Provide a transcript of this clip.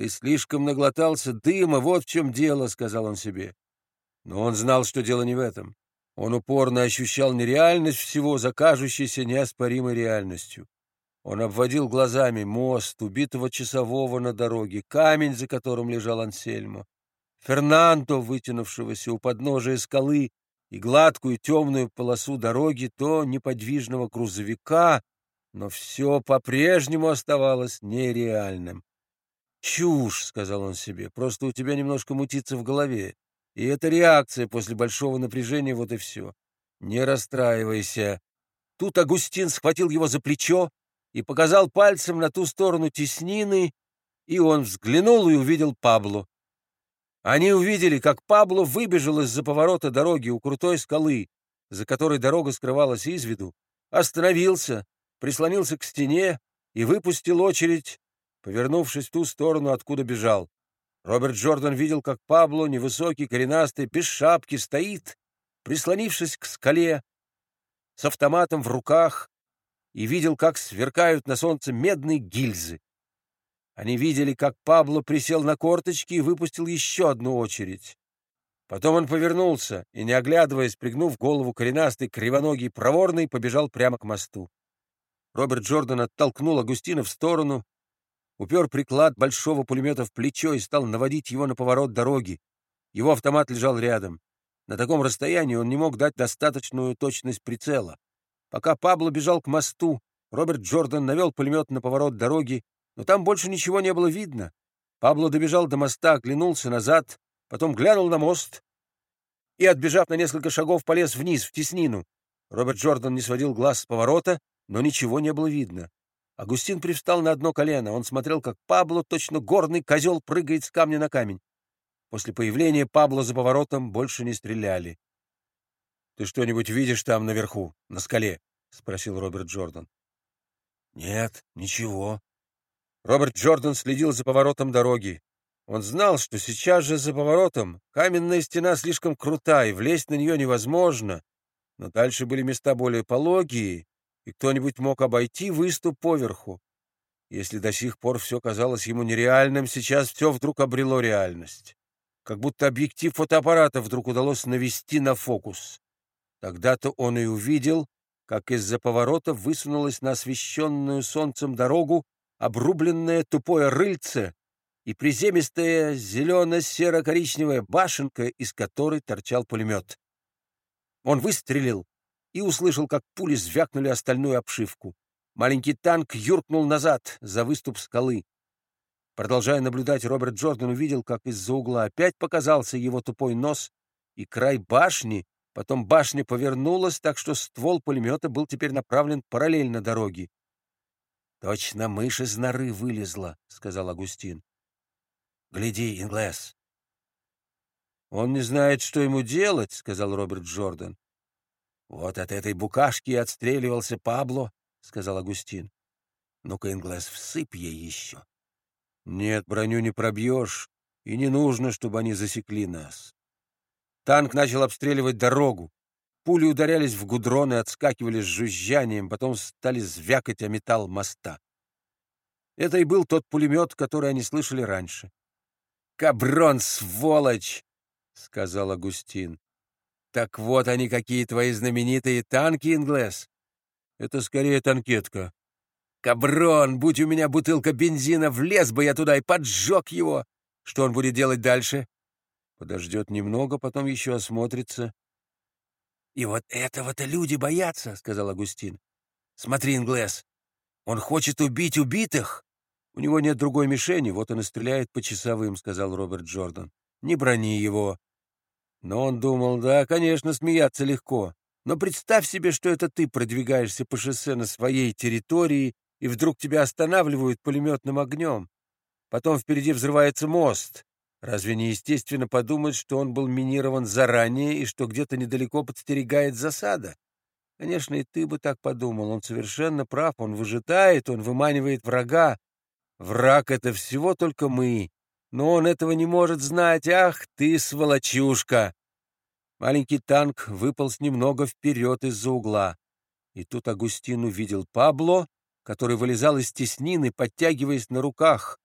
Ты слишком наглотался дыма, вот в чем дело, — сказал он себе. Но он знал, что дело не в этом. Он упорно ощущал нереальность всего за кажущейся неоспоримой реальностью. Он обводил глазами мост, убитого часового на дороге, камень, за которым лежал Ансельмо, Фернандо, вытянувшегося у подножия скалы, и гладкую темную полосу дороги, то неподвижного грузовика, но все по-прежнему оставалось нереальным. «Чушь», — сказал он себе, — «просто у тебя немножко мутится в голове. И это реакция после большого напряжения, вот и все. Не расстраивайся». Тут Агустин схватил его за плечо и показал пальцем на ту сторону теснины, и он взглянул и увидел Пабло. Они увидели, как Пабло выбежал из-за поворота дороги у крутой скалы, за которой дорога скрывалась из виду, остановился, прислонился к стене и выпустил очередь, повернувшись в ту сторону, откуда бежал. Роберт Джордан видел, как Пабло, невысокий, коренастый, без шапки, стоит, прислонившись к скале, с автоматом в руках, и видел, как сверкают на солнце медные гильзы. Они видели, как Пабло присел на корточки и выпустил еще одну очередь. Потом он повернулся и, не оглядываясь, пригнув голову коренастый, кривоногий, проворный, побежал прямо к мосту. Роберт Джордан оттолкнул Агустина в сторону, упер приклад большого пулемета в плечо и стал наводить его на поворот дороги. Его автомат лежал рядом. На таком расстоянии он не мог дать достаточную точность прицела. Пока Пабло бежал к мосту, Роберт Джордан навел пулемет на поворот дороги, но там больше ничего не было видно. Пабло добежал до моста, оглянулся назад, потом глянул на мост и, отбежав на несколько шагов, полез вниз, в теснину. Роберт Джордан не сводил глаз с поворота, но ничего не было видно. Агустин привстал на одно колено. Он смотрел, как Пабло, точно горный козел, прыгает с камня на камень. После появления Пабло за поворотом больше не стреляли. «Ты что-нибудь видишь там наверху, на скале?» — спросил Роберт Джордан. «Нет, ничего». Роберт Джордан следил за поворотом дороги. Он знал, что сейчас же за поворотом каменная стена слишком крута, и влезть на нее невозможно. Но дальше были места более пологие, и кто-нибудь мог обойти выступ поверху. Если до сих пор все казалось ему нереальным, сейчас все вдруг обрело реальность. Как будто объектив фотоаппарата вдруг удалось навести на фокус. Тогда-то он и увидел, как из-за поворота высунулась на освещенную солнцем дорогу обрубленное тупое рыльце и приземистая зелено-серо-коричневая башенка, из которой торчал пулемет. Он выстрелил и услышал, как пули звякнули остальную обшивку. Маленький танк юркнул назад за выступ скалы. Продолжая наблюдать, Роберт Джордан увидел, как из-за угла опять показался его тупой нос и край башни, Потом башня повернулась, так что ствол пулемета был теперь направлен параллельно дороге. «Точно мышь из норы вылезла», — сказал Агустин. «Гляди, Инглес». «Он не знает, что ему делать», — сказал Роберт Джордан. «Вот от этой букашки отстреливался Пабло», — сказал Агустин. «Ну-ка, Инглес, всыпь ей еще». «Нет, броню не пробьешь, и не нужно, чтобы они засекли нас. Танк начал обстреливать дорогу. Пули ударялись в гудрон и отскакивали с жужжанием, потом стали звякать о металл моста. Это и был тот пулемет, который они слышали раньше. «Каброн, сволочь!» — сказал Агустин. «Так вот они, какие твои знаменитые танки, Инглес!» «Это скорее танкетка». «Каброн, будь у меня бутылка бензина, влез бы я туда и поджег его!» «Что он будет делать дальше?» Подождет немного, потом еще осмотрится. — И вот этого-то люди боятся, — сказал Агустин. — Смотри, Инглес, он хочет убить убитых. — У него нет другой мишени, вот он и стреляет по часовым, — сказал Роберт Джордан. — Не брони его. Но он думал, да, конечно, смеяться легко. Но представь себе, что это ты продвигаешься по шоссе на своей территории, и вдруг тебя останавливают пулеметным огнем. Потом впереди взрывается мост, Разве не естественно подумать, что он был минирован заранее и что где-то недалеко подстерегает засада? Конечно, и ты бы так подумал. Он совершенно прав. Он выжидает, он выманивает врага. Враг — это всего только мы. Но он этого не может знать. Ах ты, сволочушка! Маленький танк выполз немного вперед из-за угла. И тут Агустин увидел Пабло, который вылезал из теснины, подтягиваясь на руках.